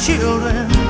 Children